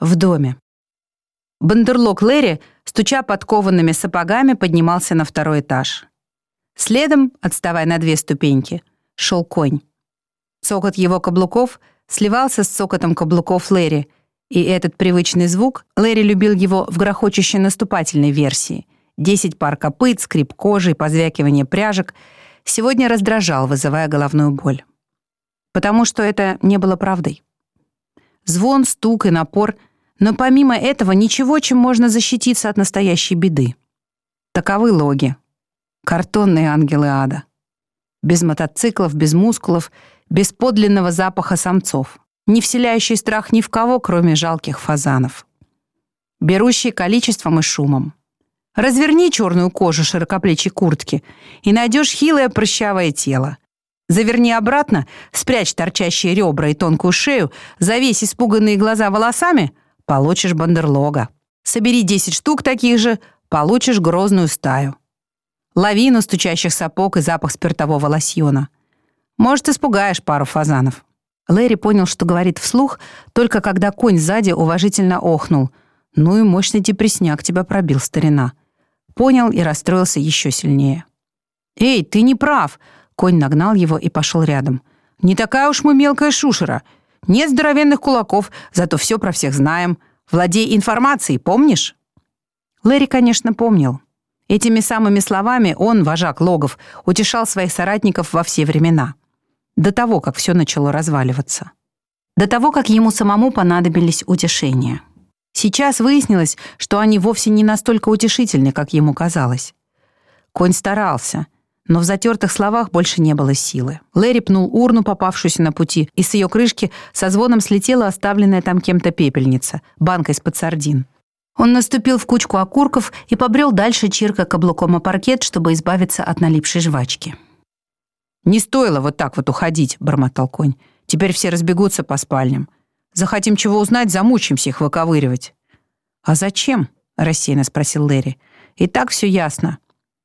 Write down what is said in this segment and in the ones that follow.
в доме. Бандерлог Лэри, стуча подкованными сапогами, поднимался на второй этаж. Следом, отставая на две ступеньки, шел конь. Цокот его каблуков сливался с цокотом каблуков Лэри, и этот привычный звук Лэри любил его в грохочущей наступательной версии. Десять пар копыт, скрип кожи и позвякивание пряжек сегодня раздражал, вызывая головную боль. Потому что это не было правдой. Звон, стук и напор, но помимо этого ничего, чем можно защититься от настоящей беды. Таковы логи. Картонные ангелы ада. Без мотоциклов, без мускулов, без подлинного запаха самцов, не вселяющий страх ни в кого, кроме жалких фазанов. Берущий количеством и шумом. Разверни черную кожу широкоплечей куртки и найдешь хилое прыщавое тело. Заверни обратно, спрячь торчащие ребра и тонкую шею, завесь испуганные глаза волосами — получишь бандерлога. Собери 10 штук таких же — получишь грозную стаю. Лавину стучащих сапог и запах спиртового лосьона — может, испугаешь пару фазанов». Лэри понял, что говорит вслух, только когда конь сзади уважительно охнул. «Ну и мощный депресняк тебя пробил, старина». Понял и расстроился еще сильнее. «Эй, ты не прав!» Конь нагнал его и пошел рядом. «Не такая уж мы мелкая шушера. Нет здоровенных кулаков, зато все про всех знаем. Владей информацией, помнишь?» Лэри, конечно, помнил. Этими самыми словами он, вожак логов, утешал своих соратников во все времена до того, как все начало разваливаться. До того, как ему самому понадобились утешения. Сейчас выяснилось, что они вовсе не настолько утешительны, как ему казалось. Конь старался, но в затертых словах больше не было силы. Лэри пнул урну, попавшуюся на пути, и с ее крышки со звоном слетела оставленная там кем-то пепельница, банка из-под сардин. Он наступил в кучку окурков и побрел дальше, чирка каблуком о паркет, чтобы избавиться от налипшей жвачки. «Не стоило вот так вот уходить», — бормотал конь. «Теперь все разбегутся по спальням. Захотим чего узнать, замучимся их выковыривать». «А зачем?» — рассеянно спросил Лэри. «И так все ясно.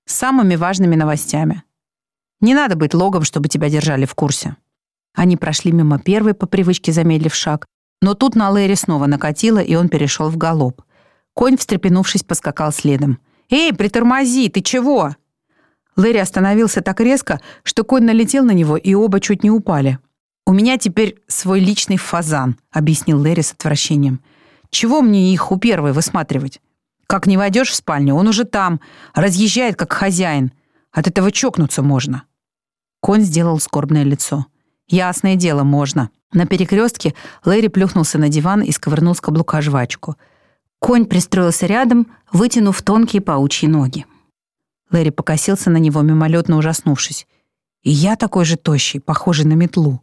С самыми важными новостями. Не надо быть логом, чтобы тебя держали в курсе». Они прошли мимо первой, по привычке замедлив шаг, но тут на Лэри снова накатило, и он перешел в галоп. Конь, встрепенувшись, поскакал следом. «Эй, притормози, ты чего?» Лэри остановился так резко, что конь налетел на него, и оба чуть не упали. «У меня теперь свой личный фазан», — объяснил Лэри с отвращением. «Чего мне их у первой высматривать? Как не войдешь в спальню, он уже там, разъезжает как хозяин. От этого чокнуться можно». Конь сделал скорбное лицо. «Ясное дело, можно». На перекрестке Лэри плюхнулся на диван и сковырнул с каблука жвачку. Конь пристроился рядом, вытянув тонкие паучьи ноги. Лэри покосился на него, мимолетно ужаснувшись. «И я такой же тощий, похожий на метлу».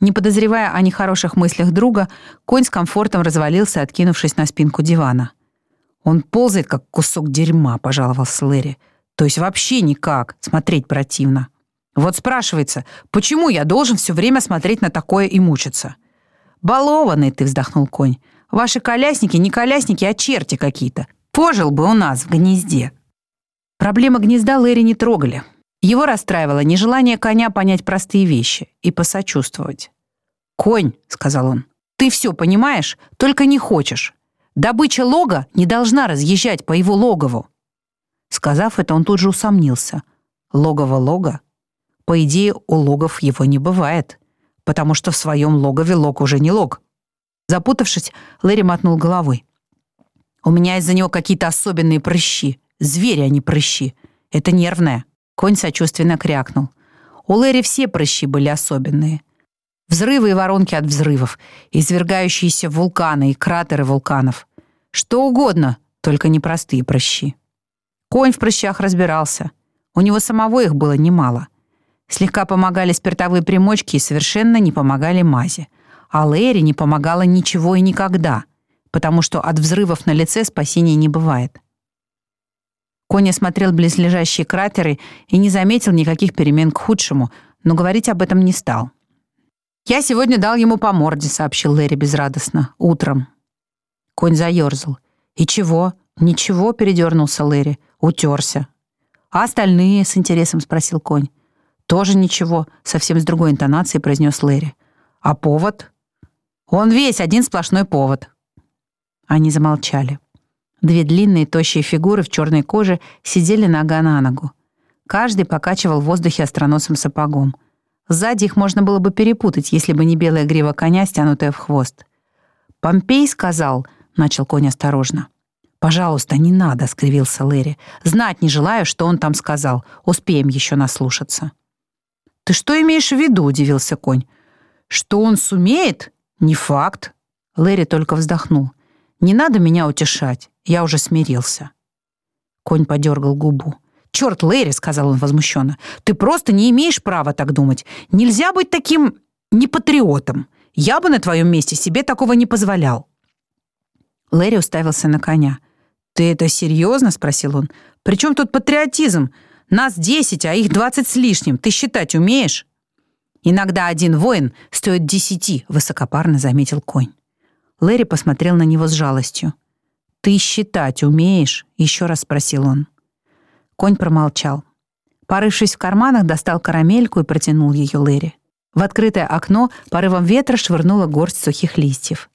Не подозревая о нехороших мыслях друга, конь с комфортом развалился, откинувшись на спинку дивана. «Он ползает, как кусок дерьма», — пожаловался Лэри. «То есть вообще никак, смотреть противно. Вот спрашивается, почему я должен все время смотреть на такое и мучиться?» «Балованный ты», — вздохнул конь. «Ваши колясники не колясники, а черти какие-то. Пожил бы у нас в гнезде». Проблемы гнезда Лэри не трогали. Его расстраивало нежелание коня понять простые вещи и посочувствовать. «Конь», — сказал он, — «ты все понимаешь, только не хочешь. Добыча лога не должна разъезжать по его логову». Сказав это, он тут же усомнился. Логово лога? По идее, у логов его не бывает, потому что в своем логове лог уже не лог. Запутавшись, Лэри мотнул головой. «У меня из-за него какие-то особенные прыщи. Звери, а не прыщи. Это нервное. Конь сочувственно крякнул. У Лэри все прыщи были особенные. Взрывы и воронки от взрывов, извергающиеся вулканы и кратеры вулканов. Что угодно, только не простые прыщи. Конь в прыщах разбирался. У него самого их было немало. Слегка помогали спиртовые примочки и совершенно не помогали мази. А Лэри не помогало ничего и никогда, потому что от взрывов на лице спасения не бывает. Конь осмотрел близлежащие кратеры и не заметил никаких перемен к худшему, но говорить об этом не стал. «Я сегодня дал ему по морде», — сообщил Лэри безрадостно. «Утром». Конь заерзал. «И чего?» «Ничего», — передернулся Лэри. «Утерся». «А остальные?» — с интересом спросил конь. «Тоже ничего», — совсем с другой интонацией произнес Лэри. «А повод?» «Он весь один сплошной повод». Они замолчали. Две длинные тощие фигуры в черной коже сидели нога на ногу. Каждый покачивал в воздухе остроносым сапогом. Сзади их можно было бы перепутать, если бы не белая грива коня, стянутая в хвост. «Помпей сказал», — начал конь осторожно. «Пожалуйста, не надо», — скривился Лэри. «Знать не желаю, что он там сказал. Успеем еще наслушаться». «Ты что имеешь в виду?» — удивился конь. «Что он сумеет? Не факт». Лэри только вздохнул. «Не надо меня утешать. Я уже смирился». Конь подергал губу. «Черт, Лэри!» — сказал он возмущенно. «Ты просто не имеешь права так думать. Нельзя быть таким непатриотом. Я бы на твоем месте себе такого не позволял». Лэри уставился на коня. «Ты это серьезно?» — спросил он. «При чем тут патриотизм? Нас десять, а их двадцать с лишним. Ты считать умеешь?» «Иногда один воин стоит десяти», — высокопарно заметил конь. Лэри посмотрел на него с жалостью. «Ты считать умеешь?» — еще раз спросил он. Конь промолчал. Порывшись в карманах, достал карамельку и протянул ее Лэри. В открытое окно порывом ветра швырнула горсть сухих листьев.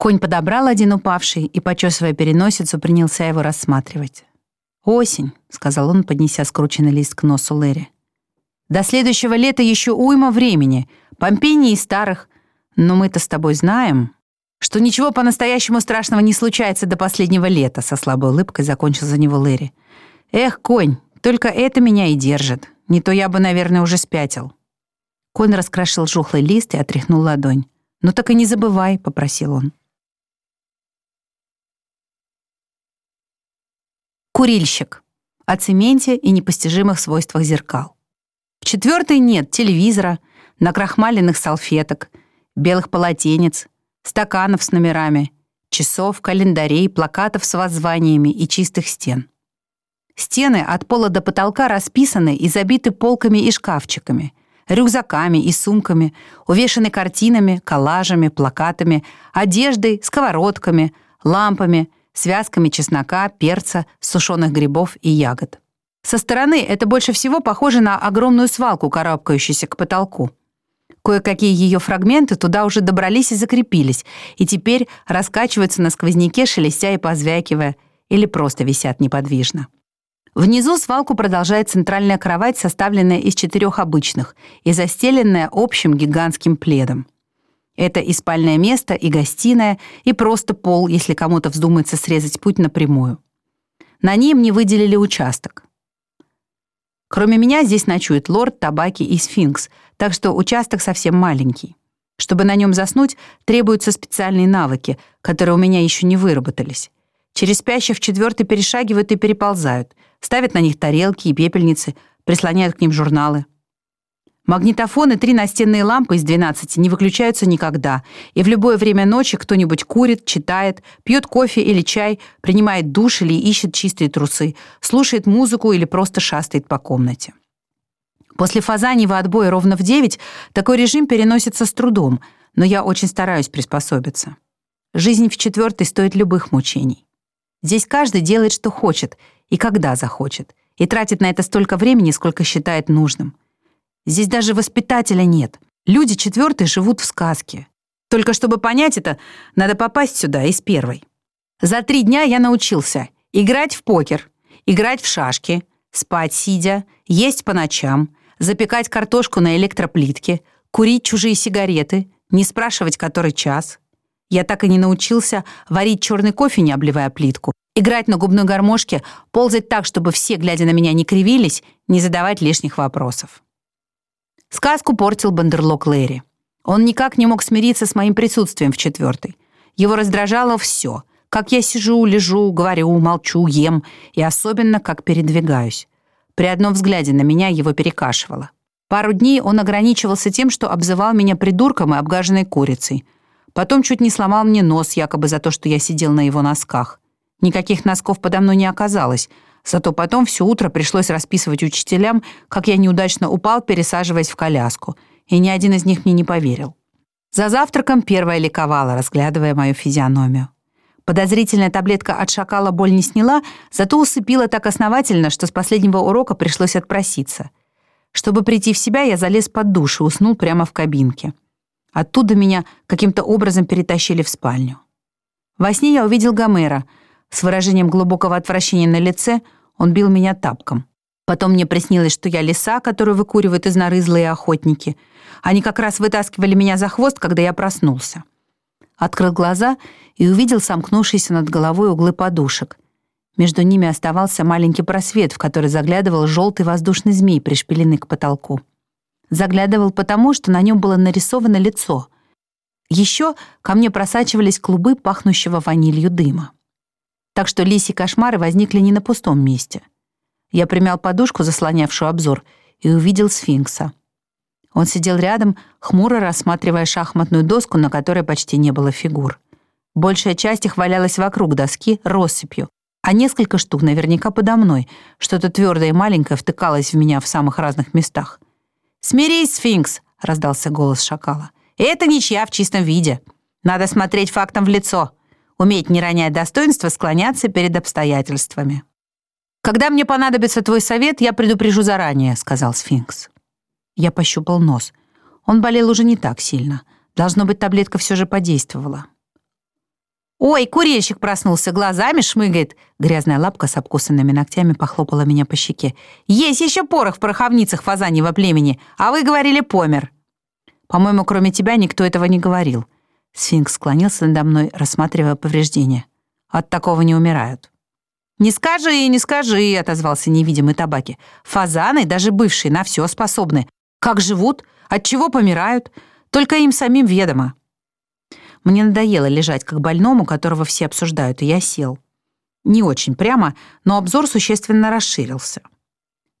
Конь подобрал один упавший и, почесывая переносицу, принялся его рассматривать. «Осень», — сказал он, поднеся скрученный лист к носу Лэри. «До следующего лета еще уйма времени. Помпей не из старых. Но мы-то с тобой знаем, что ничего по-настоящему страшного не случается до последнего лета», со слабой улыбкой закончил за него Лэри. «Эх, конь, только это меня и держит. Не то я бы, наверное, уже спятил». Конь раскрошил жухлый лист и отряхнул ладонь. «Ну так и не забывай», — попросил он. Курильщик. О цементе и непостижимых свойствах зеркал. В четвертой нет телевизора, накрахмаленных салфеток, белых полотенец, стаканов с номерами, часов, календарей, плакатов с воззваниями и чистых стен. Стены от пола до потолка расписаны и забиты полками и шкафчиками, рюкзаками и сумками, увешаны картинами, коллажами, плакатами, одеждой, сковородками, лампами, связками чеснока, перца, сушеных грибов и ягод. Со стороны это больше всего похоже на огромную свалку, карабкающуюся к потолку. Кое-какие ее фрагменты туда уже добрались и закрепились, и теперь раскачиваются на сквозняке, шелестя и позвякивая, или просто висят неподвижно. Внизу свалку продолжает центральная кровать, составленная из четырех обычных и застеленная общим гигантским пледом. Это и спальное место, и гостиная, и просто пол, если кому-то вздумается срезать путь напрямую. На ней мне выделили участок. Кроме меня здесь ночует лорд, табаки и сфинкс, так что участок совсем маленький. Чтобы на нем заснуть, требуются специальные навыки, которые у меня еще не выработались. Через спящих четвертый перешагивают и переползают — ставят на них тарелки и пепельницы, прислоняют к ним журналы. Магнитофоны, три настенные лампы из 12 не выключаются никогда, и в любое время ночи кто-нибудь курит, читает, пьет кофе или чай, принимает душ или ищет чистые трусы, слушает музыку или просто шастает по комнате. После фазаньего отбоя ровно в 9 такой режим переносится с трудом, но я очень стараюсь приспособиться. Жизнь в четвертой стоит любых мучений. Здесь каждый делает, что хочет, и когда захочет, и тратит на это столько времени, сколько считает нужным. Здесь даже воспитателя нет. Люди четвертые живут в сказке. Только чтобы понять это, надо попасть сюда из первой. За три дня я научился играть в покер, играть в шашки, спать сидя, есть по ночам, запекать картошку на электроплитке, курить чужие сигареты, не спрашивать, который час. Я так и не научился варить черный кофе, не обливая плитку, играть на губной гармошке, ползать так, чтобы все, глядя на меня, не кривились, не задавать лишних вопросов. Сказку портил Бандерлок Лэри. Он никак не мог смириться с моим присутствием в четвертой. Его раздражало все. Как я сижу, лежу, говорю, молчу, ем, и особенно, как передвигаюсь. При одном взгляде на меня его перекашивало. Пару дней он ограничивался тем, что обзывал меня придурком и обгаженной курицей. Потом чуть не сломал мне нос, якобы за то, что я сидел на его носках. Никаких носков подо мной не оказалось, зато потом все утро пришлось расписывать учителям, как я неудачно упал, пересаживаясь в коляску, и ни один из них мне не поверил. За завтраком первая ликовала, разглядывая мою физиономию. Подозрительная таблетка от шакала боль не сняла, зато усыпила так основательно, что с последнего урока пришлось отпроситься. Чтобы прийти в себя, я залез под душ и уснул прямо в кабинке. Оттуда меня каким-то образом перетащили в спальню. Во сне я увидел Гомера. С выражением глубокого отвращения на лице он бил меня тапком. Потом мне приснилось, что я лиса, которую выкуривают из норы злые охотники. Они как раз вытаскивали меня за хвост, когда я проснулся. Открыл глаза и увидел сомкнувшиеся над головой углы подушек. Между ними оставался маленький просвет, в который заглядывал желтый воздушный змей, пришпиленный к потолку. Заглядывал потому, что на нем было нарисовано лицо. Еще ко мне просачивались клубы пахнущего ванилью дыма. Так что лисьи кошмары возникли не на пустом месте. Я примял подушку, заслонявшую обзор, и увидел сфинкса. Он сидел рядом, хмуро рассматривая шахматную доску, на которой почти не было фигур. Большая часть их валялась вокруг доски россыпью, а несколько штук наверняка подо мной. Что-то твердое и маленькое втыкалось в меня в самых разных местах. «Смирись, сфинкс!» — раздался голос шакала. «Это ничья в чистом виде. Надо смотреть фактом в лицо. Уметь, не ронять достоинства, склоняться перед обстоятельствами». «Когда мне понадобится твой совет, я предупрежу заранее», — сказал сфинкс. Я пощупал нос. Он болел уже не так сильно. Должно быть, таблетка все же подействовала. «Ой, курильщик проснулся, глазами шмыгает!» Грязная лапка с обкусанными ногтями похлопала меня по щеке. «Есть еще порох в пороховницах фазаньего племени, а вы говорили помер!» «По-моему, кроме тебя никто этого не говорил». Сфинкс склонился надо мной, рассматривая повреждения. «От такого не умирают». «Не скажи, не скажи», — отозвался невидимый табаки. «Фазаны, даже бывшие, на все способны. Как живут? От чего помирают? Только им самим ведомо». Мне надоело лежать как больному, которого все обсуждают, и я сел. Не очень прямо, но обзор существенно расширился.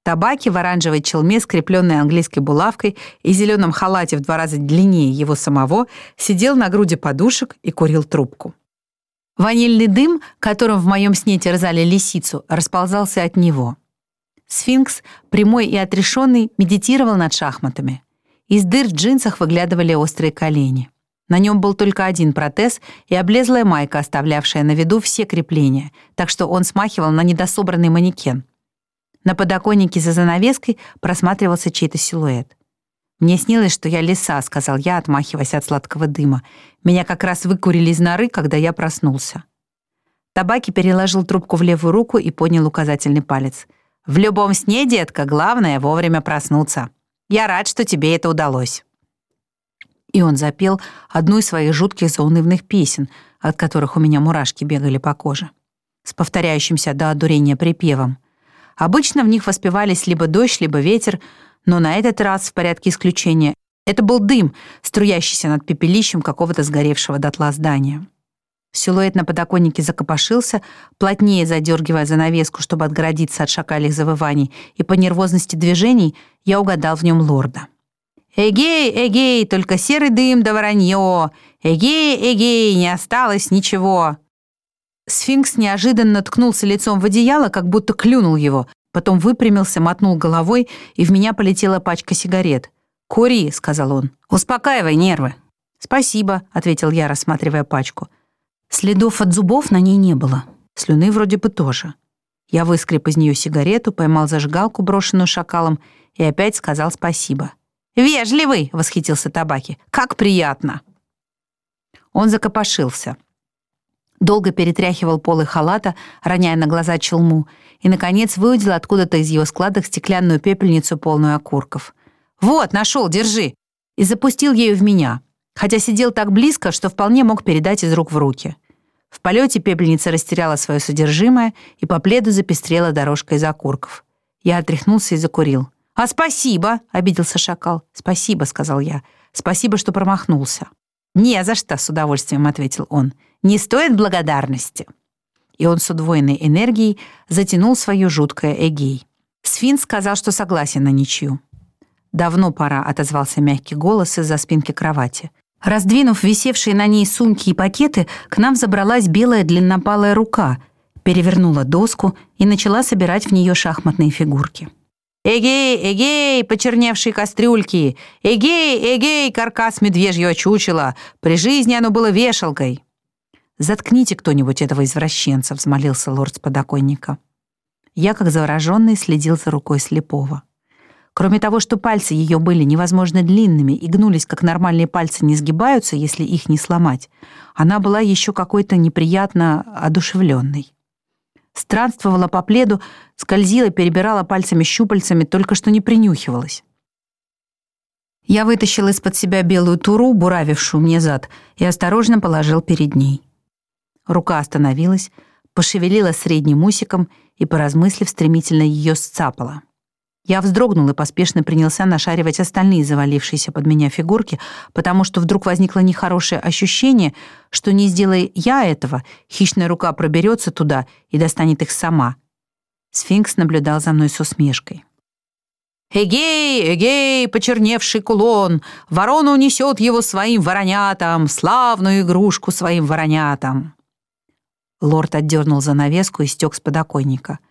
Табаки в оранжевой челме, скрепленной английской булавкой и зеленом халате в два раза длиннее его самого, сидел на груди подушек и курил трубку. Ванильный дым, которым в моем сне терзали лисицу, расползался от него. Сфинкс, прямой и отрешенный, медитировал над шахматами. Из дыр в джинсах выглядывали острые колени. На нем был только один протез и облезлая майка, оставлявшая на виду все крепления, так что он смахивал на недособранный манекен. На подоконнике за занавеской просматривался чей-то силуэт. «Мне снилось, что я лиса», — сказал я, отмахиваясь от сладкого дыма. «Меня как раз выкурили из норы, когда я проснулся». Табаки переложил трубку в левую руку и поднял указательный палец. «В любом сне, детка, главное — вовремя проснуться. Я рад, что тебе это удалось». И он запел одну из своих жутких заунывных песен, от которых у меня мурашки бегали по коже, с повторяющимся до одурения припевом. Обычно в них воспевались либо дождь, либо ветер, но на этот раз, в порядке исключения, это был дым, струящийся над пепелищем какого-то сгоревшего дотла здания. Силуэт на подоконнике закопошился, плотнее задергивая занавеску, чтобы отгородиться от шакалих завываний, и по нервозности движений я угадал в нем лорда. «Эгей, эгей, только серый дым да воронье! Эгей, эгей, не осталось ничего!» Сфинкс неожиданно ткнулся лицом в одеяло, как будто клюнул его, потом выпрямился, мотнул головой, и в меня полетела пачка сигарет. «Кури», — сказал он, — «успокаивай нервы». «Спасибо», — ответил я, рассматривая пачку. Следов от зубов на ней не было. Слюны вроде бы тоже. Я выскреб из нее сигарету, поймал зажигалку, брошенную шакалом, и опять сказал спасибо. «Вежливый!» — восхитился Табаки. «Как приятно!» Он закопошился. Долго перетряхивал полы халата, роняя на глаза челму, и, наконец, выудил откуда-то из его складок стеклянную пепельницу, полную окурков. «Вот, нашел, держи!» И запустил ею в меня, хотя сидел так близко, что вполне мог передать из рук в руки. В полете пепельница растеряла свое содержимое, и по пледу запестрела дорожка из окурков. Я отряхнулся и закурил. «А спасибо!» — обиделся шакал. «Спасибо», — сказал я. «Спасибо, что промахнулся». «Не за что», — с удовольствием ответил он. «Не стоит благодарности». И он с удвоенной энергией затянул свое жуткое эгей. Сфин сказал, что согласен на ничью. «Давно пора», — отозвался мягкий голос из-за спинки кровати. Раздвинув висевшие на ней сумки и пакеты, к нам забралась белая длиннопалая рука, перевернула доску и начала собирать в нее шахматные фигурки. «Эгей, эгей, почерневшие кастрюльки! Эгей, эгей, каркас медвежьего чучела! При жизни оно было вешалкой!» «Заткните кто-нибудь этого извращенца», — взмолился лорд с подоконника. Я, как завороженный, следил за рукой слепого. Кроме того, что пальцы ее были невозможно длинными и гнулись, как нормальные пальцы не сгибаются, если их не сломать, она была еще какой-то неприятно одушевленной. Странствовала по пледу, скользила, перебирала пальцами-щупальцами, только что не принюхивалась. Я вытащил из-под себя белую туру, буравившую мне зад, и осторожно положил перед ней. Рука остановилась, пошевелила средним усиком и, поразмыслив, стремительно ее сцапала. Я вздрогнул и поспешно принялся нашаривать остальные завалившиеся под меня фигурки, потому что вдруг возникло нехорошее ощущение, что не сделая я этого, хищная рука проберется туда и достанет их сама. Сфинкс наблюдал за мной с усмешкой. «Эгей, эгей, почерневший кулон! Ворона унесет его своим воронятам, славную игрушку своим воронятам!» Лорд отдернул занавеску и стек с подоконника —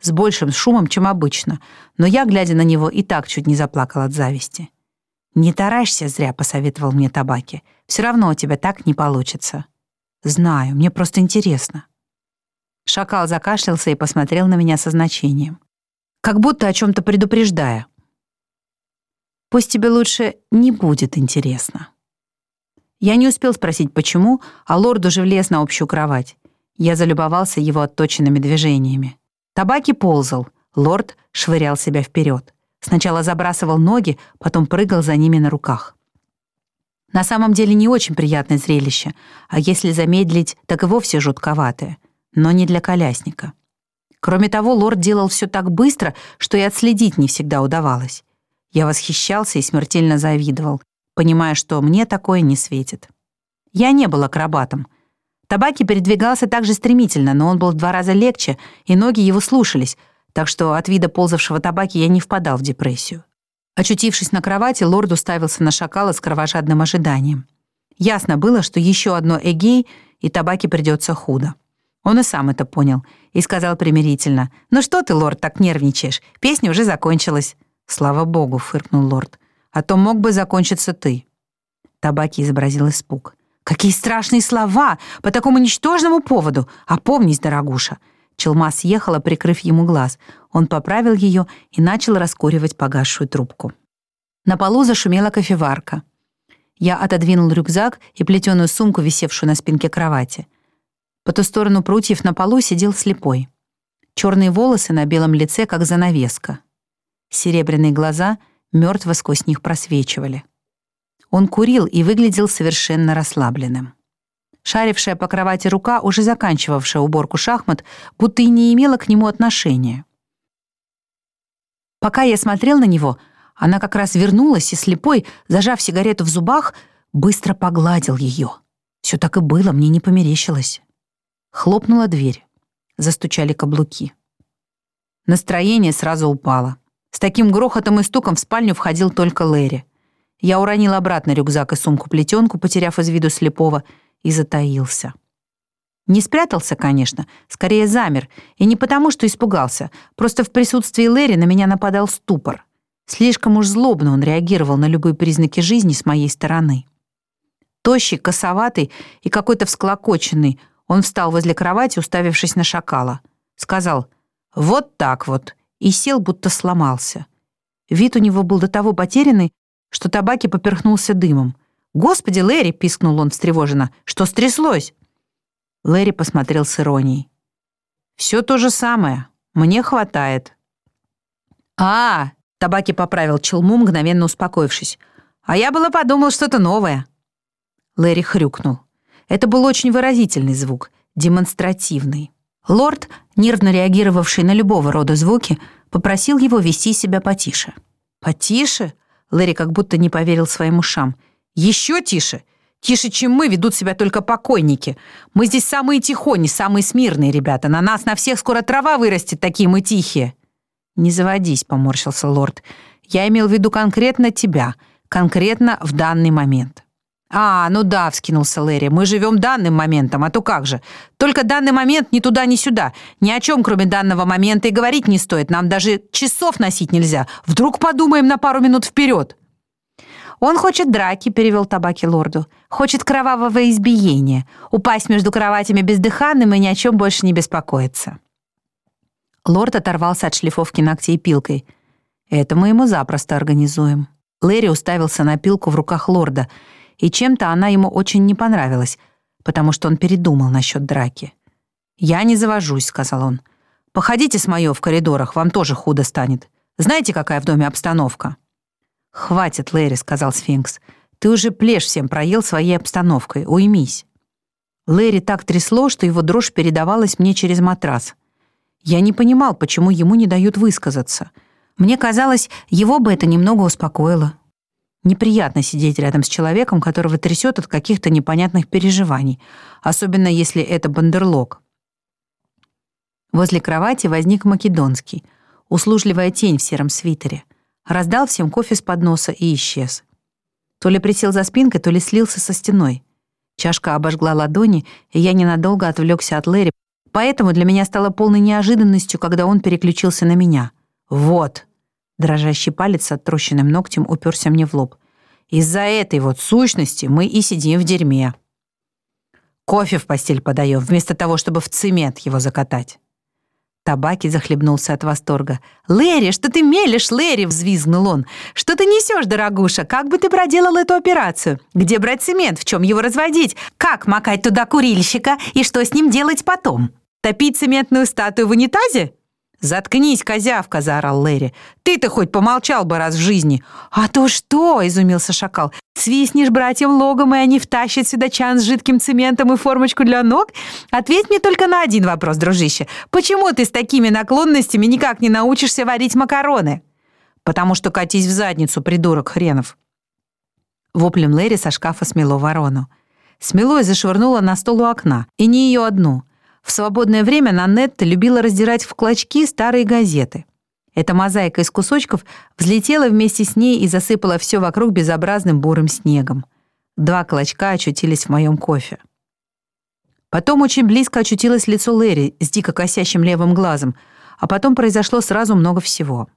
с большим шумом, чем обычно, но я, глядя на него, и так чуть не заплакал от зависти. «Не таращься зря», — посоветовал мне табаки. «Все равно у тебя так не получится». «Знаю, мне просто интересно». Шакал закашлялся и посмотрел на меня со значением. Как будто о чем то предупреждая. «Пусть тебе лучше не будет интересно». Я не успел спросить, почему, а лорд уже влез на общую кровать. Я залюбовался его отточенными движениями. Табаки ползал, лорд швырял себя вперед. Сначала забрасывал ноги, потом прыгал за ними на руках. На самом деле не очень приятное зрелище, а если замедлить, так и вовсе жутковатое, но не для колясника. Кроме того, лорд делал все так быстро, что и отследить не всегда удавалось. Я восхищался и смертельно завидовал, понимая, что мне такое не светит. Я не был акробатом — Табаки передвигался так же стремительно, но он был в два раза легче, и ноги его слушались, так что от вида ползавшего табаки я не впадал в депрессию. Очутившись на кровати, лорд уставился на шакала с кровожадным ожиданием. Ясно было, что еще одно эгей, и табаки придется худо. Он и сам это понял и сказал примирительно. «Ну что ты, лорд, так нервничаешь? Песня уже закончилась». «Слава богу», — фыркнул лорд. «А то мог бы закончиться ты». Табаки изобразил испуг. Какие страшные слова по такому ничтожному поводу. Опомнись, дорогуша. Челма съехала, прикрыв ему глаз. Он поправил ее и начал раскуривать погасшую трубку. На полу зашумела кофеварка. Я отодвинул рюкзак и плетеную сумку, висевшую на спинке кровати. По ту сторону прутьев на полу сидел слепой. Черные волосы на белом лице, как занавеска. Серебряные глаза мертво сквозь них просвечивали. Он курил и выглядел совершенно расслабленным. Шарившая по кровати рука, уже заканчивавшая уборку шахмат, будто и не имела к нему отношения. Пока я смотрел на него, она как раз вернулась и слепой, зажав сигарету в зубах, быстро погладил ее. Все так и было, мне не померещилось. Хлопнула дверь. Застучали каблуки. Настроение сразу упало. С таким грохотом и стуком в спальню входил только Лэри. Я уронил обратно рюкзак и сумку-плетенку, потеряв из виду слепого, и затаился. Не спрятался, конечно, скорее замер, и не потому, что испугался, просто в присутствии Лэри на меня нападал ступор. Слишком уж злобно он реагировал на любые признаки жизни с моей стороны. Тощий, косоватый и какой-то всклокоченный, он встал возле кровати, уставившись на шакала. Сказал «Вот так вот» и сел, будто сломался. Вид у него был до того потерянный, что табаки поперхнулся дымом. «Господи, Лэри!» — пискнул он встревоженно. «Что стряслось?» Лэри посмотрел с иронией. «Все то же самое. Мне хватает». «А!» — табаки поправил челму, мгновенно успокоившись. «А я было подумал, что-то новое». Лэри хрюкнул. Это был очень выразительный звук, демонстративный. Лорд, нервно реагировавший на любого рода звуки, попросил его вести себя потише. «Потише?» Лэри как будто не поверил своим ушам. «Еще тише! Тише, чем мы, ведут себя только покойники. Мы здесь самые тихони, самые смирные ребята. На нас на всех скоро трава вырастет, такие мы тихие». «Не заводись», — поморщился лорд. «Я имел в виду конкретно тебя, конкретно в данный момент». «А, ну да», — вскинулся Лэри, — «мы живем данным моментом, а то как же? Только данный момент ни туда, ни сюда. Ни о чем, кроме данного момента, и говорить не стоит. Нам даже часов носить нельзя. Вдруг подумаем на пару минут вперед». «Он хочет драки», — перевел табаки лорду. «Хочет кровавого избиения. Упасть между кроватями бездыханным и ни о чем больше не беспокоиться». Лорд оторвался от шлифовки ногтей пилкой. Это мы ему запросто организуем. Лэри уставился на пилку в руках лорда, и чем-то она ему очень не понравилась, потому что он передумал насчет драки. «Я не завожусь», — сказал он. «Походите с моё в коридорах, вам тоже худо станет. Знаете, какая в доме обстановка?» «Хватит, Лэри», — сказал сфинкс. «Ты уже плешь всем проел своей обстановкой. Уймись». Лэри так трясло, что его дрожь передавалась мне через матрас. Я не понимал, почему ему не дают высказаться. Мне казалось, его бы это немного успокоило. Неприятно сидеть рядом с человеком, которого трясет от каких-то непонятных переживаний, особенно если это бандерлог. Возле кровати возник Македонский, услужливая тень в сером свитере. Раздал всем кофе с подноса и исчез. То ли присел за спинкой, то ли слился со стеной. Чашка обожгла ладони, и я ненадолго отвлекся от Лэри, поэтому для меня стало полной неожиданностью, когда он переключился на меня. «Вот!» Дрожащий палец с отрощенным ногтем уперся мне в лоб. «Из-за этой вот сущности мы и сидим в дерьме. Кофе в постель подаем, вместо того, чтобы в цемент его закатать». Табаки захлебнулся от восторга. «Лэри, что ты мелешь, Лэри?» — взвизгнул он. «Что ты несешь, дорогуша? Как бы ты проделал эту операцию? Где брать цемент? В чем его разводить? Как макать туда курильщика? И что с ним делать потом? Топить цементную статую в унитазе?» «Заткнись, козявка!» — заорал Лэри. «Ты-то хоть помолчал бы раз в жизни!» «А то что?» — изумился шакал. «Свистнешь братьям логом, и они втащат сюда чан с жидким цементом и формочку для ног? Ответь мне только на один вопрос, дружище. Почему ты с такими наклонностями никак не научишься варить макароны?» «Потому что катись в задницу, придурок хренов!» Воплем Лэри со шкафа смело ворону. Смело и зашвырнула на стол у окна. И не ее одну — в свободное время Нанетта любила раздирать в клочки старые газеты. Эта мозаика из кусочков взлетела вместе с ней и засыпала все вокруг безобразным бурым снегом. Два клочка очутились в моем кофе. Потом очень близко очутилось лицо Лэри с дико косящим левым глазом, а потом произошло сразу много всего.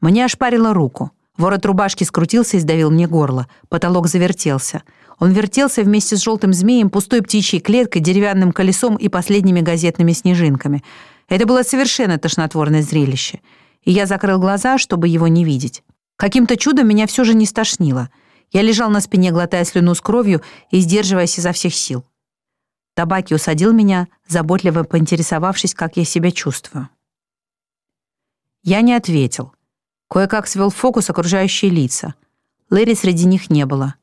Мне ошпарило руку. Ворот рубашки скрутился и сдавил мне горло. Потолок завертелся — он вертелся вместе с желтым змеем, пустой птичьей клеткой, деревянным колесом и последними газетными снежинками. Это было совершенно тошнотворное зрелище. И я закрыл глаза, чтобы его не видеть. Каким-то чудом меня все же не стошнило. Я лежал на спине, глотая слюну с кровью и сдерживаясь изо всех сил. Табаки усадил меня, заботливо поинтересовавшись, как я себя чувствую. Я не ответил. Кое-как свел фокус окружающие лица. Лэри среди них не было.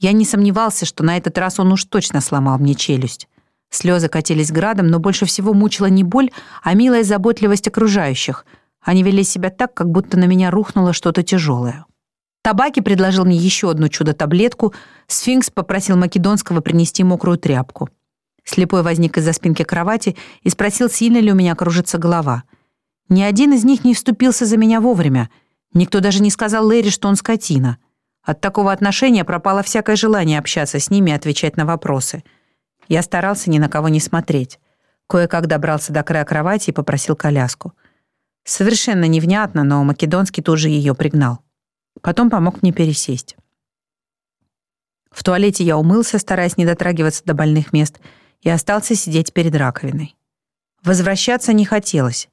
Я не сомневался, что на этот раз он уж точно сломал мне челюсть. Слезы катились градом, но больше всего мучила не боль, а милая заботливость окружающих. Они вели себя так, как будто на меня рухнуло что-то тяжелое. Табаки предложил мне еще одну чудо-таблетку. Сфинкс попросил Македонского принести мокрую тряпку. Слепой возник из-за спинки кровати и спросил, сильно ли у меня кружится голова. Ни один из них не вступился за меня вовремя. Никто даже не сказал Лэри, что он скотина. От такого отношения пропало всякое желание общаться с ними и отвечать на вопросы. Я старался ни на кого не смотреть. Кое-как добрался до края кровати и попросил коляску. Совершенно невнятно, но Македонский тоже ее пригнал. Потом помог мне пересесть. В туалете я умылся, стараясь не дотрагиваться до больных мест, и остался сидеть перед раковиной. Возвращаться не хотелось.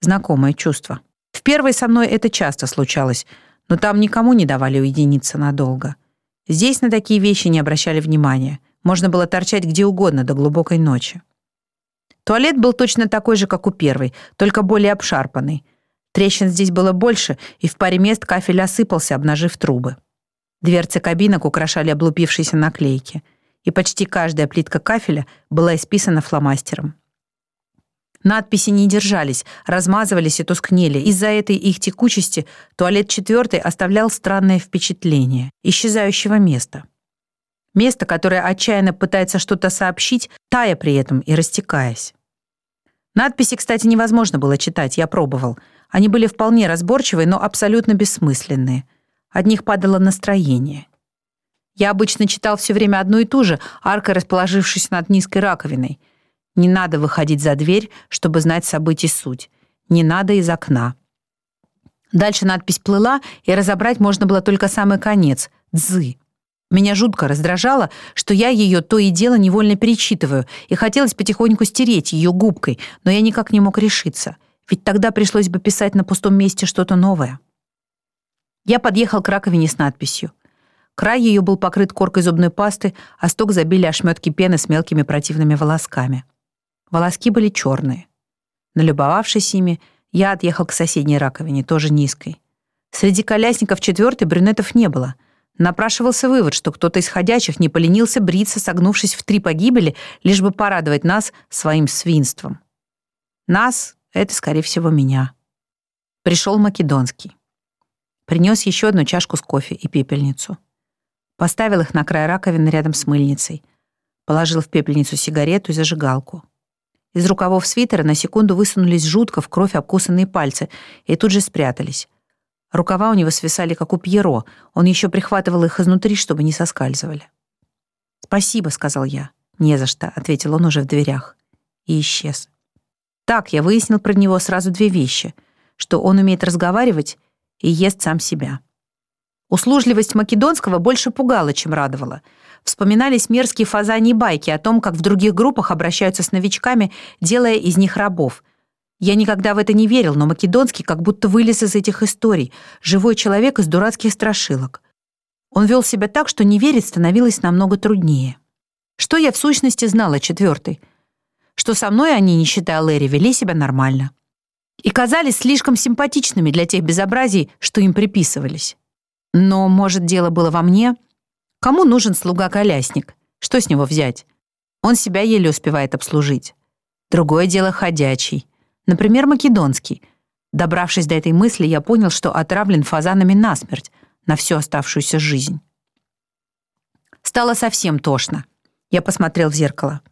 Знакомое чувство. В первой со мной это часто случалось — но там никому не давали уединиться надолго. Здесь на такие вещи не обращали внимания. Можно было торчать где угодно до глубокой ночи. Туалет был точно такой же, как у первой, только более обшарпанный. Трещин здесь было больше, и в паре мест кафель осыпался, обнажив трубы. Дверцы кабинок украшали облупившиеся наклейки, и почти каждая плитка кафеля была исписана фломастером. Надписи не держались, размазывались и тускнели. Из-за этой их текучести туалет четвертый оставлял странное впечатление исчезающего места. Место, которое отчаянно пытается что-то сообщить, тая при этом и растекаясь. Надписи, кстати, невозможно было читать, я пробовал. Они были вполне разборчивые, но абсолютно бессмысленные. От них падало настроение. Я обычно читал все время одну и ту же, аркой расположившись над низкой раковиной — не надо выходить за дверь, чтобы знать событий суть. Не надо из окна. Дальше надпись плыла, и разобрать можно было только самый конец — «дзы». Меня жутко раздражало, что я ее то и дело невольно перечитываю, и хотелось потихоньку стереть ее губкой, но я никак не мог решиться, ведь тогда пришлось бы писать на пустом месте что-то новое. Я подъехал к раковине с надписью. Край ее был покрыт коркой зубной пасты, а сток забили ошметки пены с мелкими противными волосками. Волоски были черные. Налюбовавшись ими, я отъехал к соседней раковине, тоже низкой. Среди колясников четвертой брюнетов не было. Напрашивался вывод, что кто-то из ходячих не поленился бриться, согнувшись в три погибели, лишь бы порадовать нас своим свинством. Нас — это, скорее всего, меня. Пришел Македонский. Принес еще одну чашку с кофе и пепельницу. Поставил их на край раковины рядом с мыльницей. Положил в пепельницу сигарету и зажигалку. Из рукавов свитера на секунду высунулись жутко в кровь обкусанные пальцы и тут же спрятались. Рукава у него свисали, как у Пьеро. Он еще прихватывал их изнутри, чтобы не соскальзывали. «Спасибо», — сказал я. «Не за что», — ответил он уже в дверях. И исчез. Так я выяснил про него сразу две вещи. Что он умеет разговаривать и ест сам себя. Услужливость Македонского больше пугала, чем радовала. Вспоминались мерзкие фазаньи байки о том, как в других группах обращаются с новичками, делая из них рабов — я никогда в это не верил, но Македонский как будто вылез из этих историй, живой человек из дурацких страшилок. Он вел себя так, что не верить становилось намного труднее. Что я в сущности знала четвертой? Что со мной они, не считая Лэри, вели себя нормально. И казались слишком симпатичными для тех безобразий, что им приписывались. Но, может, дело было во мне? Кому нужен слуга-колясник? Что с него взять? Он себя еле успевает обслужить. Другое дело ходячий. Например, македонский. Добравшись до этой мысли, я понял, что отравлен фазанами насмерть на всю оставшуюся жизнь. Стало совсем тошно. Я посмотрел в зеркало.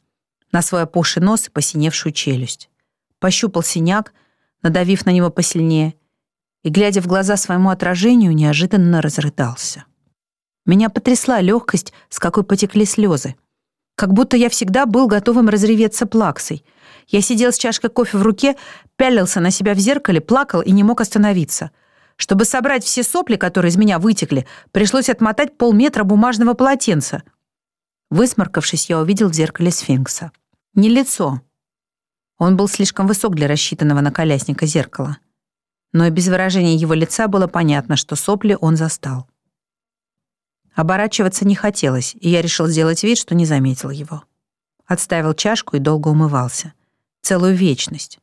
На свой опухший нос и посиневшую челюсть. Пощупал синяк, надавив на него посильнее, и, глядя в глаза своему отражению, неожиданно разрыдался. Меня потрясла легкость, с какой потекли слезы. Как будто я всегда был готовым разреветься плаксой — я сидел с чашкой кофе в руке, пялился на себя в зеркале, плакал и не мог остановиться. Чтобы собрать все сопли, которые из меня вытекли, пришлось отмотать полметра бумажного полотенца. Высморкавшись, я увидел в зеркале сфинкса. Не лицо. Он был слишком высок для рассчитанного на колясника зеркала. Но и без выражения его лица было понятно, что сопли он застал. Оборачиваться не хотелось, и я решил сделать вид, что не заметил его. Отставил чашку и долго умывался целую вечность.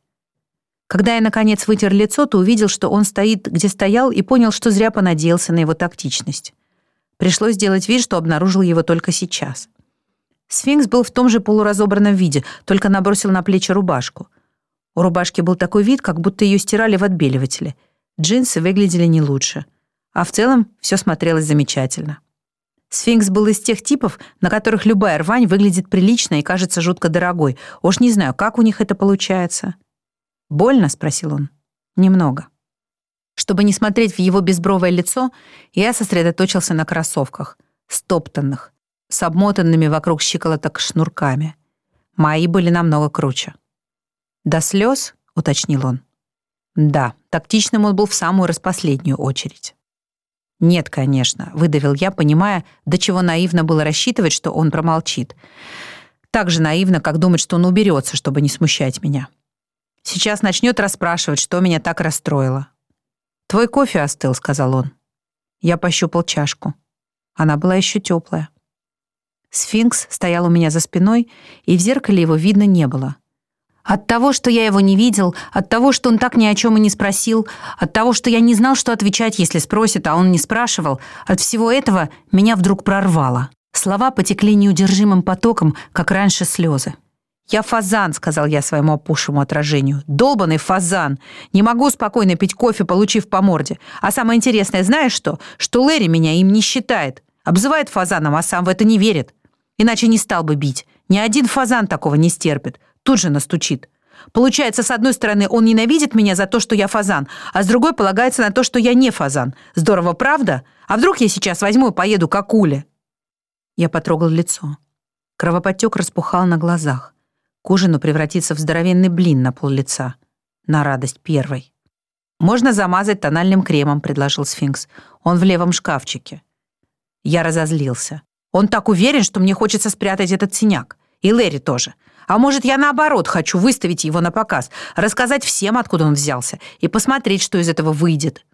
Когда я, наконец, вытер лицо, то увидел, что он стоит, где стоял, и понял, что зря понадеялся на его тактичность. Пришлось сделать вид, что обнаружил его только сейчас. Сфинкс был в том же полуразобранном виде, только набросил на плечи рубашку. У рубашки был такой вид, как будто ее стирали в отбеливателе. Джинсы выглядели не лучше. А в целом все смотрелось замечательно. Сфинкс был из тех типов, на которых любая рвань выглядит прилично и кажется жутко дорогой. Уж не знаю, как у них это получается. «Больно?» — спросил он. «Немного». Чтобы не смотреть в его безбровое лицо, я сосредоточился на кроссовках, стоптанных, с обмотанными вокруг щиколоток шнурками. Мои были намного круче. «До слез?» — уточнил он. «Да, тактичным он был в самую распоследнюю очередь». «Нет, конечно», — выдавил я, понимая, до чего наивно было рассчитывать, что он промолчит. Так же наивно, как думать, что он уберется, чтобы не смущать меня. Сейчас начнет расспрашивать, что меня так расстроило. «Твой кофе остыл», — сказал он. Я пощупал чашку. Она была еще теплая. Сфинкс стоял у меня за спиной, и в зеркале его видно не было. От того, что я его не видел, от того, что он так ни о чем и не спросил, от того, что я не знал, что отвечать, если спросит, а он не спрашивал, от всего этого меня вдруг прорвало. Слова потекли неудержимым потоком, как раньше слезы. «Я фазан», — сказал я своему опухшему отражению. «Долбанный фазан! Не могу спокойно пить кофе, получив по морде. А самое интересное, знаешь что? Что Лэри меня им не считает. Обзывает фазаном, а сам в это не верит. Иначе не стал бы бить. Ни один фазан такого не стерпит тут же настучит. Получается, с одной стороны, он ненавидит меня за то, что я фазан, а с другой полагается на то, что я не фазан. Здорово, правда? А вдруг я сейчас возьму и поеду к акуле?» Я потрогал лицо. Кровоподтек распухал на глазах. К ужину превратится в здоровенный блин на пол лица. На радость первой. «Можно замазать тональным кремом», — предложил сфинкс. «Он в левом шкафчике». Я разозлился. Он так уверен, что мне хочется спрятать этот синяк. И Лэри тоже. А может, я наоборот хочу выставить его на показ, рассказать всем, откуда он взялся, и посмотреть, что из этого выйдет.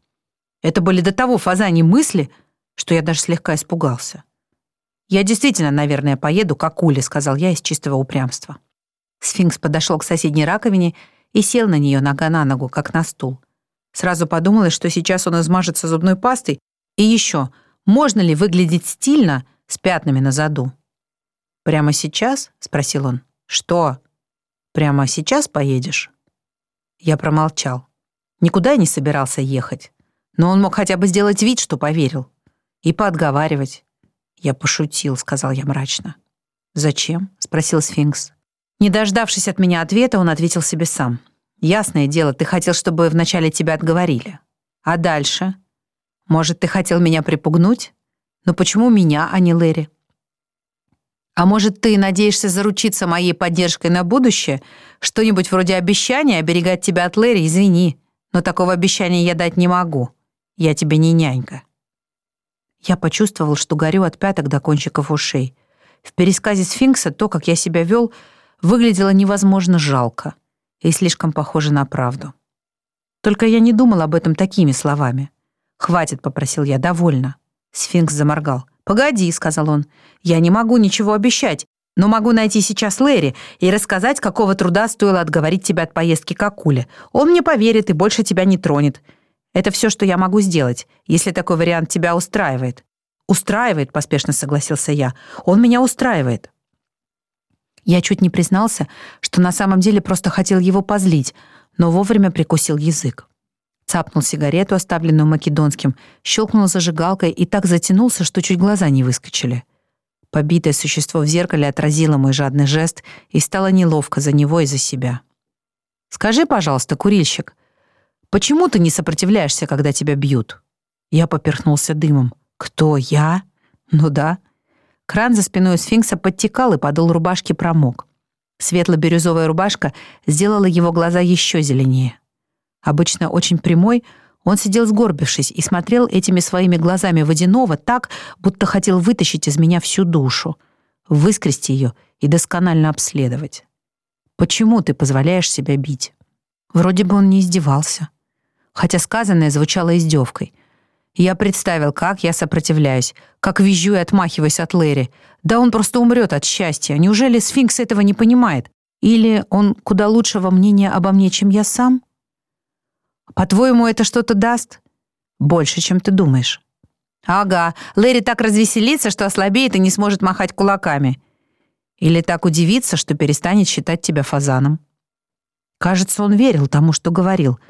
Это были до того фазани мысли, что я даже слегка испугался. «Я действительно, наверное, поеду к акуле», — сказал я из чистого упрямства. Сфинкс подошел к соседней раковине и сел на нее нога на ногу, как на стул. Сразу подумалось, что сейчас он измажется зубной пастой. И еще, можно ли выглядеть стильно с пятнами на заду? «Прямо сейчас?» — спросил он. «Что? Прямо сейчас поедешь?» Я промолчал. Никуда не собирался ехать. Но он мог хотя бы сделать вид, что поверил. И поотговаривать. «Я пошутил», — сказал я мрачно. «Зачем?» — спросил сфинкс. Не дождавшись от меня ответа, он ответил себе сам. «Ясное дело, ты хотел, чтобы вначале тебя отговорили. А дальше? Может, ты хотел меня припугнуть? Но почему меня, а не Лэри? А может, ты надеешься заручиться моей поддержкой на будущее? Что-нибудь вроде обещания оберегать тебя от Лэри, извини. Но такого обещания я дать не могу. Я тебе не нянька». Я почувствовал, что горю от пяток до кончиков ушей. В пересказе сфинкса то, как я себя вел, выглядело невозможно жалко и слишком похоже на правду. Только я не думал об этом такими словами. «Хватит», — попросил я, — «довольно». Сфинкс заморгал. «Погоди», — сказал он, — «я не могу ничего обещать, но могу найти сейчас Лэри и рассказать, какого труда стоило отговорить тебя от поездки к Акуле. Он мне поверит и больше тебя не тронет. Это все, что я могу сделать, если такой вариант тебя устраивает». «Устраивает», — поспешно согласился я. «Он меня устраивает». Я чуть не признался, что на самом деле просто хотел его позлить, но вовремя прикусил язык. Цапнул сигарету, оставленную македонским, щелкнул зажигалкой и так затянулся, что чуть глаза не выскочили. Побитое существо в зеркале отразило мой жадный жест и стало неловко за него и за себя. «Скажи, пожалуйста, курильщик, почему ты не сопротивляешься, когда тебя бьют?» Я поперхнулся дымом. «Кто, я?» «Ну да. Кран за спиной сфинкса подтекал, и подол рубашки промок. Светло-бирюзовая рубашка сделала его глаза еще зеленее. Обычно очень прямой, он сидел сгорбившись и смотрел этими своими глазами водяного так, будто хотел вытащить из меня всю душу, выскрести ее и досконально обследовать. «Почему ты позволяешь себя бить?» Вроде бы он не издевался. Хотя сказанное звучало издевкой — я представил, как я сопротивляюсь, как визжу и отмахиваюсь от Лэри. Да он просто умрет от счастья. Неужели сфинкс этого не понимает? Или он куда лучшего мнения обо мне, чем я сам? По-твоему, это что-то даст? Больше, чем ты думаешь. Ага, Лэри так развеселится, что ослабеет и не сможет махать кулаками. Или так удивится, что перестанет считать тебя фазаном. Кажется, он верил тому, что говорил.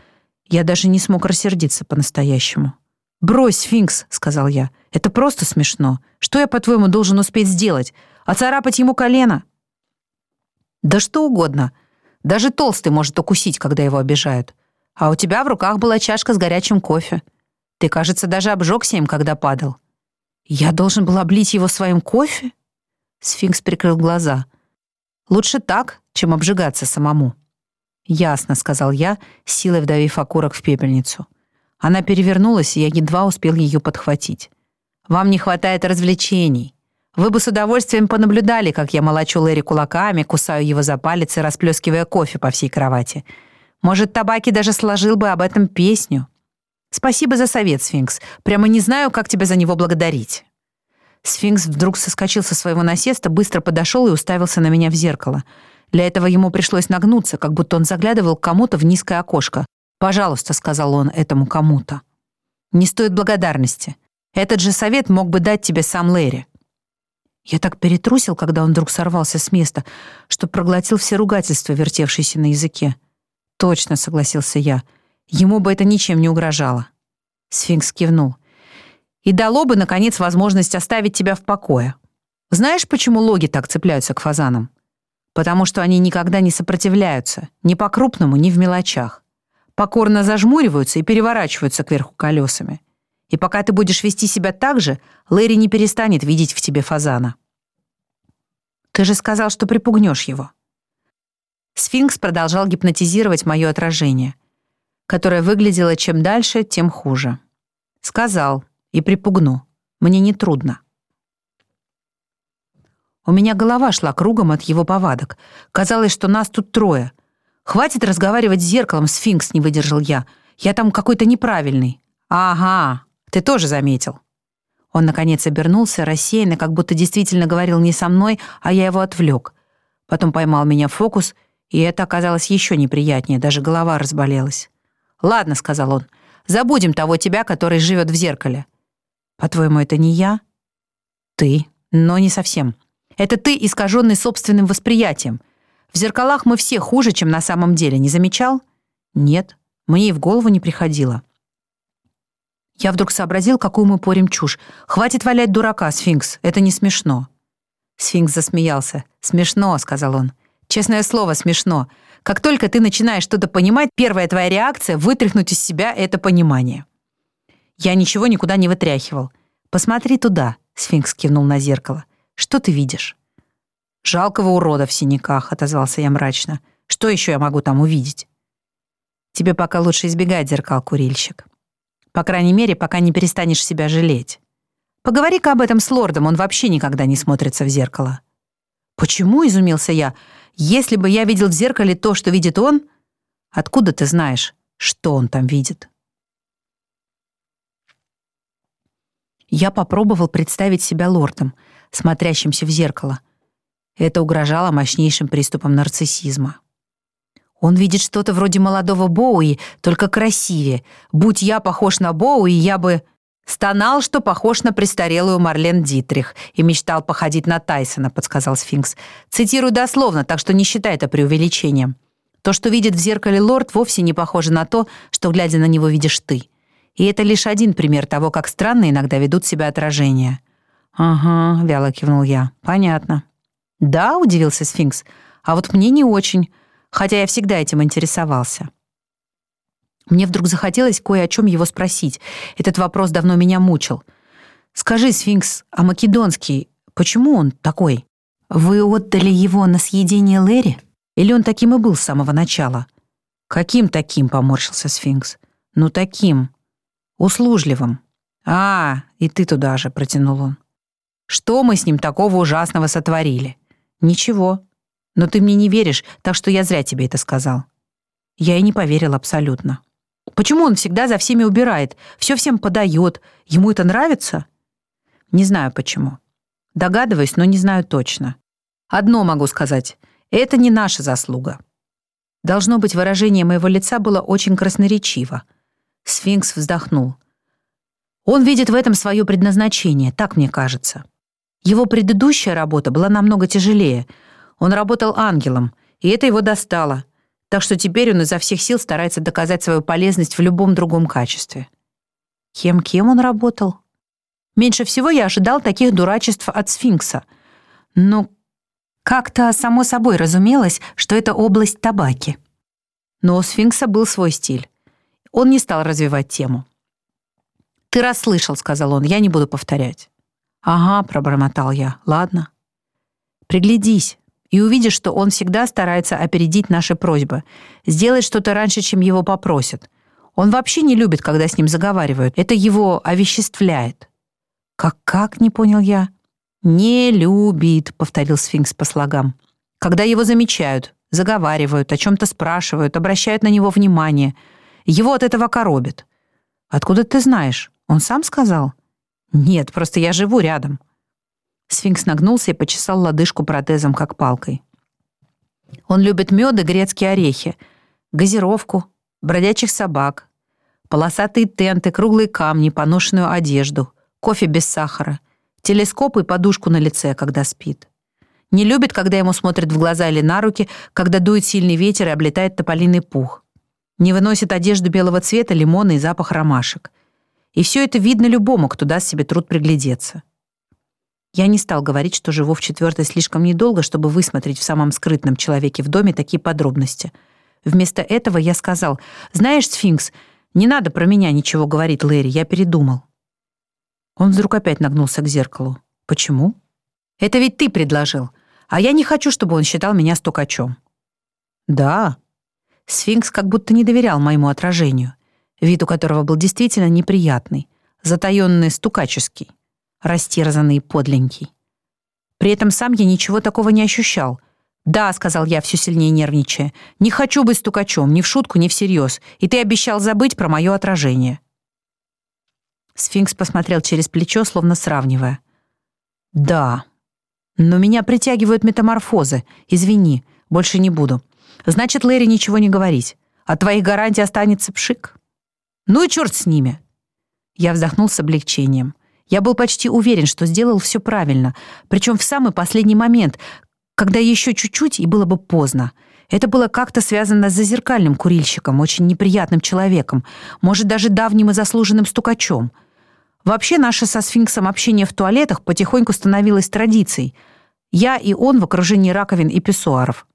Я даже не смог рассердиться по-настоящему. «Брось, Сфинкс», — сказал я. «Это просто смешно. Что я, по-твоему, должен успеть сделать? Оцарапать ему колено?» «Да что угодно. Даже толстый может укусить, когда его обижают. А у тебя в руках была чашка с горячим кофе. Ты, кажется, даже обжегся им, когда падал». «Я должен был облить его своим кофе?» Сфинкс прикрыл глаза. «Лучше так, чем обжигаться самому». «Ясно», — сказал я, силой вдавив окурок в пепельницу. Она перевернулась, и я едва успел ее подхватить. «Вам не хватает развлечений. Вы бы с удовольствием понаблюдали, как я молочу Лэри кулаками, кусаю его за палец и расплескивая кофе по всей кровати. Может, Табаки даже сложил бы об этом песню. Спасибо за совет, Сфинкс. Прямо не знаю, как тебя за него благодарить». Сфинкс вдруг соскочил со своего насеста, быстро подошел и уставился на меня в зеркало. Для этого ему пришлось нагнуться, как будто он заглядывал кому-то в низкое окошко. «Пожалуйста», — сказал он этому кому-то. «Не стоит благодарности. Этот же совет мог бы дать тебе сам Лэри». Я так перетрусил, когда он вдруг сорвался с места, что проглотил все ругательства, вертевшиеся на языке. «Точно», — согласился я. «Ему бы это ничем не угрожало». Сфинкс кивнул. «И дало бы, наконец, возможность оставить тебя в покое. Знаешь, почему логи так цепляются к фазанам? Потому что они никогда не сопротивляются, ни по-крупному, ни в мелочах покорно зажмуриваются и переворачиваются кверху колесами. И пока ты будешь вести себя так же, Лэри не перестанет видеть в тебе фазана. Ты же сказал, что припугнешь его. Сфинкс продолжал гипнотизировать мое отражение, которое выглядело чем дальше, тем хуже. Сказал и припугну. Мне не трудно. У меня голова шла кругом от его повадок. Казалось, что нас тут трое — «Хватит разговаривать с зеркалом, сфинкс», — не выдержал я. «Я там какой-то неправильный. «Ага, ты тоже заметил». Он, наконец, обернулся, рассеянно, как будто действительно говорил не со мной, а я его отвлек. Потом поймал меня фокус, и это оказалось еще неприятнее, даже голова разболелась. «Ладно», — сказал он, — «забудем того тебя, который живет в зеркале». «По-твоему, это не я?» «Ты, но не совсем. Это ты, искаженный собственным восприятием. В зеркалах мы все хуже, чем на самом деле, не замечал?» «Нет, мне и в голову не приходило». Я вдруг сообразил, какую мы порим чушь. «Хватит валять дурака, сфинкс, это не смешно». Сфинкс засмеялся. «Смешно», — сказал он. «Честное слово, смешно. Как только ты начинаешь что-то понимать, первая твоя реакция — вытряхнуть из себя это понимание». Я ничего никуда не вытряхивал. «Посмотри туда», — сфинкс кивнул на зеркало. «Что ты видишь?» «Жалкого урода в синяках», — отозвался я мрачно. «Что еще я могу там увидеть?» «Тебе пока лучше избегать зеркал, курильщик». По крайней мере, пока не перестанешь себя жалеть. Поговори-ка об этом с лордом, он вообще никогда не смотрится в зеркало. Почему, изумился я, если бы я видел в зеркале то, что видит он, откуда ты знаешь, что он там видит? Я попробовал представить себя лордом, смотрящимся в зеркало. Это угрожало мощнейшим приступом нарциссизма. Он видит что-то вроде молодого Боуи, только красивее. Будь я похож на Боуи, я бы... «Стонал, что похож на престарелую Марлен Дитрих и мечтал походить на Тайсона», — подсказал Сфинкс. «Цитирую дословно, так что не считай это преувеличением. То, что видит в зеркале лорд, вовсе не похоже на то, что, глядя на него, видишь ты. И это лишь один пример того, как странно иногда ведут себя отражения». «Ага», — вяло кивнул я. «Понятно». «Да», — удивился Сфинкс. «А вот мне не очень хотя я всегда этим интересовался. Мне вдруг захотелось кое о чем его спросить. Этот вопрос давно меня мучил. «Скажи, сфинкс, а македонский, почему он такой? Вы отдали его на съедение Лэри? Или он таким и был с самого начала?» «Каким таким?» — поморщился сфинкс. «Ну, таким. Услужливым». «А, и ты туда же», — протянул он. «Что мы с ним такого ужасного сотворили?» «Ничего. Но ты мне не веришь, так что я зря тебе это сказал». Я и не поверил абсолютно. Почему он всегда за всеми убирает, все всем подает? Ему это нравится? Не знаю почему. Догадываюсь, но не знаю точно. Одно могу сказать. Это не наша заслуга. Должно быть, выражение моего лица было очень красноречиво. Сфинкс вздохнул. Он видит в этом свое предназначение, так мне кажется. Его предыдущая работа была намного тяжелее — он работал ангелом, и это его достало. Так что теперь он изо всех сил старается доказать свою полезность в любом другом качестве. Кем-кем он работал? Меньше всего я ожидал таких дурачеств от сфинкса. Но как-то само собой разумелось, что это область табаки. Но у сфинкса был свой стиль. Он не стал развивать тему. «Ты расслышал», — сказал он, — «я не буду повторять». «Ага», — пробормотал я, — «ладно». «Приглядись, и увидишь, что он всегда старается опередить наши просьбы, сделать что-то раньше, чем его попросят. Он вообще не любит, когда с ним заговаривают. Это его овеществляет. «Как-как?» — не понял я. «Не любит», — повторил сфинкс по слогам. «Когда его замечают, заговаривают, о чем-то спрашивают, обращают на него внимание. Его от этого коробит». «Откуда ты знаешь? Он сам сказал?» «Нет, просто я живу рядом». Сфинкс нагнулся и почесал лодыжку протезом, как палкой. Он любит мед и грецкие орехи, газировку, бродячих собак, полосатые тенты, круглые камни, поношенную одежду, кофе без сахара, телескоп и подушку на лице, когда спит. Не любит, когда ему смотрят в глаза или на руки, когда дует сильный ветер и облетает тополиный пух. Не выносит одежду белого цвета, лимона и запах ромашек. И все это видно любому, кто даст себе труд приглядеться. Я не стал говорить, что живу в четвертой слишком недолго, чтобы высмотреть в самом скрытном человеке в доме такие подробности. Вместо этого я сказал, «Знаешь, сфинкс, не надо про меня ничего говорить, Лэри, я передумал». Он вдруг опять нагнулся к зеркалу. «Почему?» «Это ведь ты предложил, а я не хочу, чтобы он считал меня стукачом». «Да». Сфинкс как будто не доверял моему отражению, вид у которого был действительно неприятный, затаённый стукаческий растерзанный подленький. При этом сам я ничего такого не ощущал. «Да», — сказал я, все сильнее нервничая, «не хочу быть стукачом, ни в шутку, ни всерьез, и ты обещал забыть про мое отражение». Сфинкс посмотрел через плечо, словно сравнивая. «Да, но меня притягивают метаморфозы. Извини, больше не буду. Значит, Лэри ничего не говорить. От твоих гарантий останется пшик. Ну и черт с ними!» Я вздохнул с облегчением. Я был почти уверен, что сделал все правильно, причем в самый последний момент, когда еще чуть-чуть и было бы поздно. Это было как-то связано с зазеркальным курильщиком, очень неприятным человеком, может, даже давним и заслуженным стукачом. Вообще, наше со сфинксом общение в туалетах потихоньку становилось традицией. Я и он в окружении раковин и писсуаров.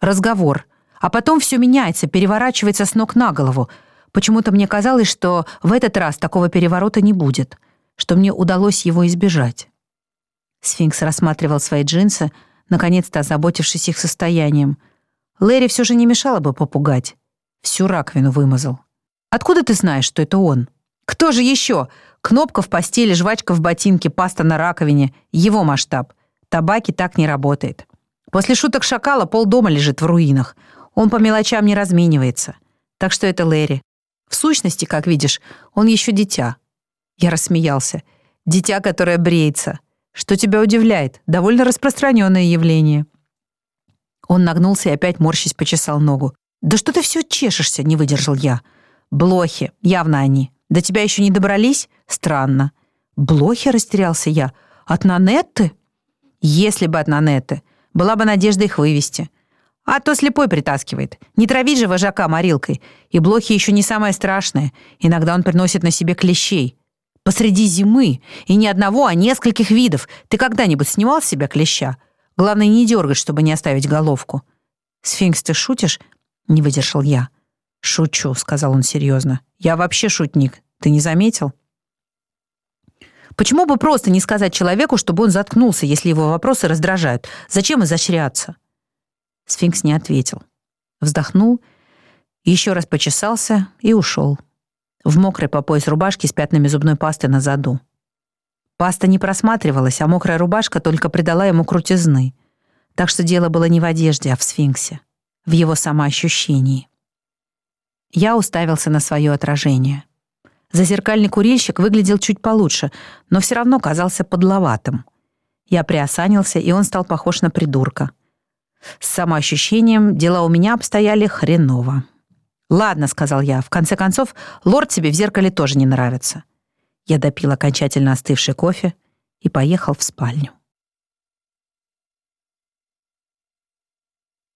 Разговор. А потом все меняется, переворачивается с ног на голову. Почему-то мне казалось, что в этот раз такого переворота не будет, что мне удалось его избежать. Сфинкс рассматривал свои джинсы, наконец-то озаботившись их состоянием. Лэри все же не мешало бы попугать. Всю раковину вымазал. «Откуда ты знаешь, что это он?» «Кто же еще? Кнопка в постели, жвачка в ботинке, паста на раковине. Его масштаб. Табаки так не работает. После шуток шакала полдома лежит в руинах. Он по мелочам не разменивается. Так что это Лэри. В сущности, как видишь, он еще дитя». Я рассмеялся. «Дитя, которое бреется. Что тебя удивляет? Довольно распространенное явление». Он нагнулся и опять морщись почесал ногу. «Да что ты все чешешься?» — не выдержал я. «Блохи, явно они. До тебя еще не добрались? Странно». «Блохи?» — растерялся я. «От Нанетты?» «Если бы от Нанетты. Была бы надежда их вывести. А то слепой притаскивает. Не травить же вожака морилкой. И блохи еще не самое страшное. Иногда он приносит на себе клещей. Посреди зимы. И не одного, а нескольких видов. Ты когда-нибудь снимал с себя клеща? Главное, не дергать, чтобы не оставить головку. «Сфинкс, ты шутишь?» — не выдержал я. «Шучу», — сказал он серьезно. «Я вообще шутник. Ты не заметил?» Почему бы просто не сказать человеку, чтобы он заткнулся, если его вопросы раздражают? Зачем изощряться? Сфинкс не ответил. Вздохнул, еще раз почесался и ушел в мокрой по пояс рубашке с пятнами зубной пасты на заду. Паста не просматривалась, а мокрая рубашка только придала ему крутизны. Так что дело было не в одежде, а в сфинксе, в его самоощущении. Я уставился на свое отражение. Зазеркальный курильщик выглядел чуть получше, но все равно казался подловатым. Я приосанился, и он стал похож на придурка. С самоощущением дела у меня обстояли хреново. «Ладно», — сказал я, — «в конце концов, лорд тебе в зеркале тоже не нравится». Я допил окончательно остывший кофе и поехал в спальню.